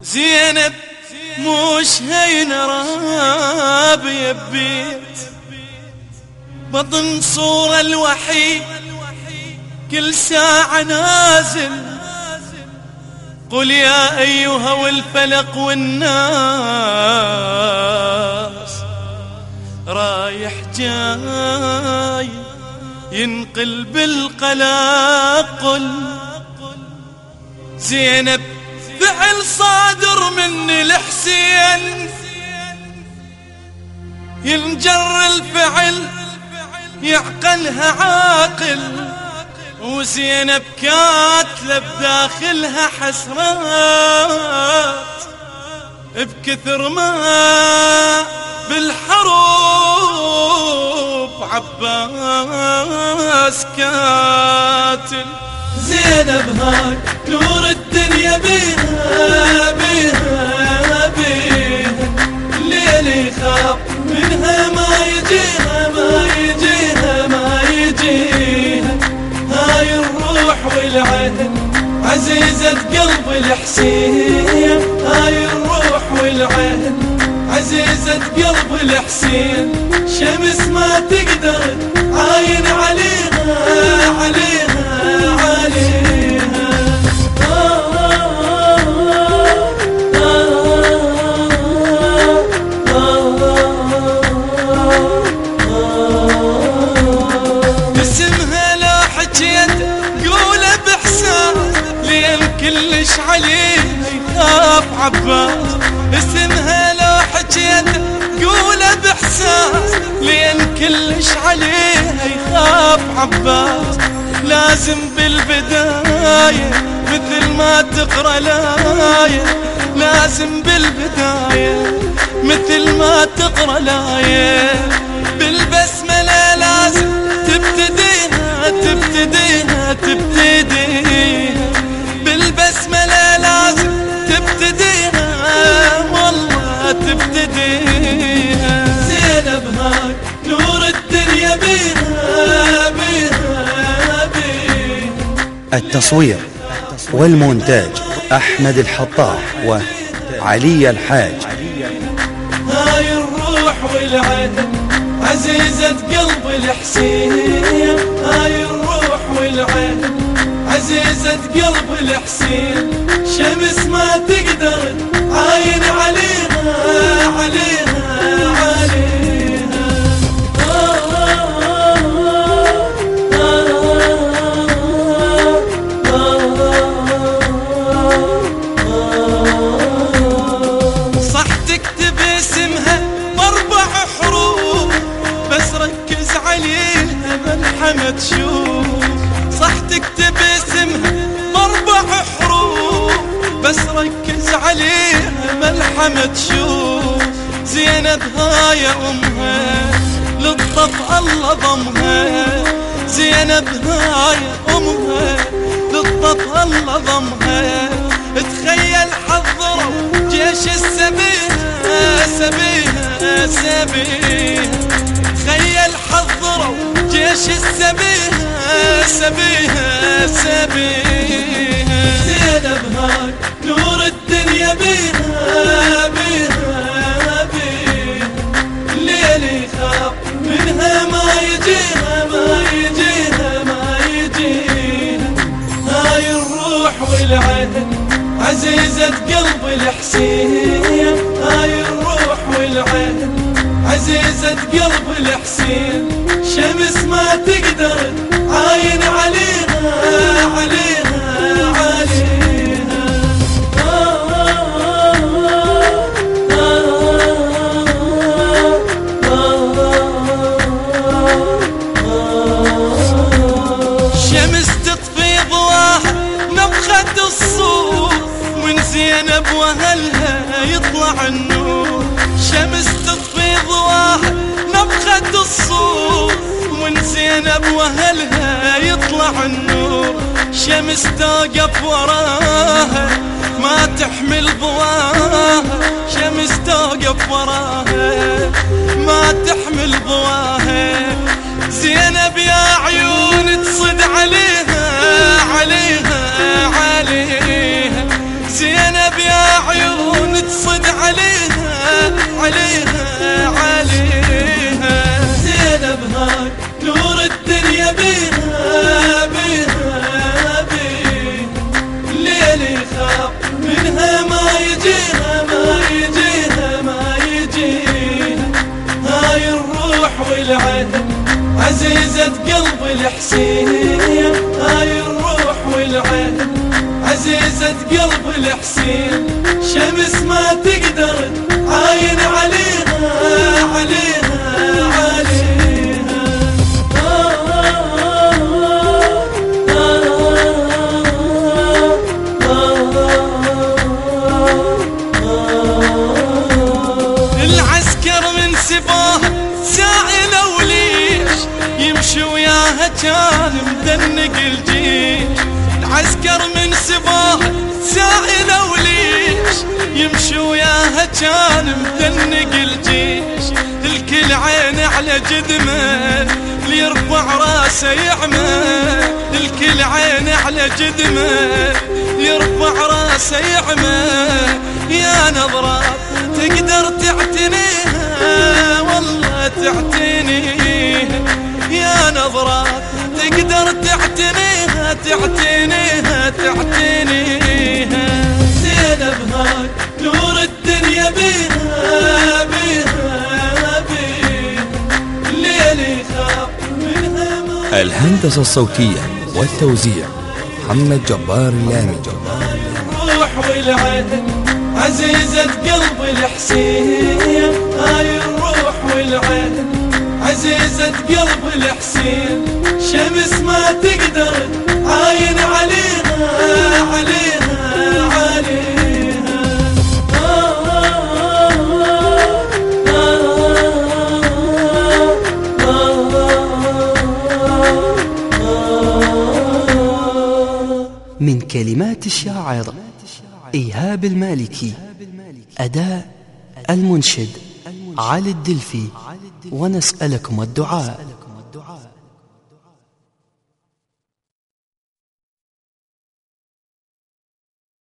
زينب مش هين رابي بيت بطن صورة الوحيد كل ساعة نازل. قل يا أيها والفلق والناس رايح جاي ينقل بالقلاقل زينب فعل صادر مني الحسين. ينجر الفعل يعقلها عاقل. وزينب كاتلة بداخلها حسرات. بكثر ما بالحروب عباس كاتل. زينب هاي نور الدنيا بيها بيها بيها. الليل يخاف منها ما يجيها ما يجيها ما يجيها. هاي الروح والعين عزيزة قلب الحسين. هاي الروح والعين عزيزة قلب الحسين. شمس ما تقدر عاين عليها عليها عباس اسمها لا حكيت قوله بحساب لين كلش عليه يخاف عباس لازم بالبداية مثل ما تقرأ لاية لازم بالبداية مثل ما تقرأ لاية. التصوير والمونتاج أحمد الحطاح وعلي الحاج. هاي الروح والعين عزيزة قلب الحسين. هاي الروح والعين عزيزة قلب الحسين. شمس ما تقدر عاين عليها تشوف. صح تكتب اسمها باربع حروف بس ركز عليها ملحمة تشوف. زينب هاي أمها للطف الله ضمها. زينب هاي أمها للطف الله ضمها. تخيل حضروا جيش السبيها سبيها سبيها جيش السبيها سبيها سبيها. زينب هاي نور الدنيا بيها بيها بيها. الليل يخاف منها ما يجيها ما يجيها ما يجيها. هاي الروح والعين عزيزة قلب الحسين. هاي الروح والعين عزيزة قلب الحسين شمس ما تقدر عاين عليها عليها شمس تطفي الصور من زينب وهلها يطلع النور. نفخة الصور من زينب وهلها يطلع النور. شمس توقف وراها ما تحمل ضواها شمس توقف وراها ما تحمل ضواها هاي الروح والعين عزيزة قلب الحسين. هاي الروح والعين. عزيزة قلب الحسين شمس ما تقدر عاين عليها عليها كان مدنق الجيش العسكر من سباه سائل وليش. يمشي وياها كان مدنق الجيش الكل عين على جدمه ليرفع راسه يعمى الكل عين على جدمه يرفع راسه يعمى يا نظرات تقدر تعتنيها الهندسة الصوتية والتوزيع محمد جبار اللامي الروح والعين عزيزة قلب الحسين. كلمات الشاعر إيهاب المالكي أداء المنشد علي الدلفي ونسألكم الدعاء.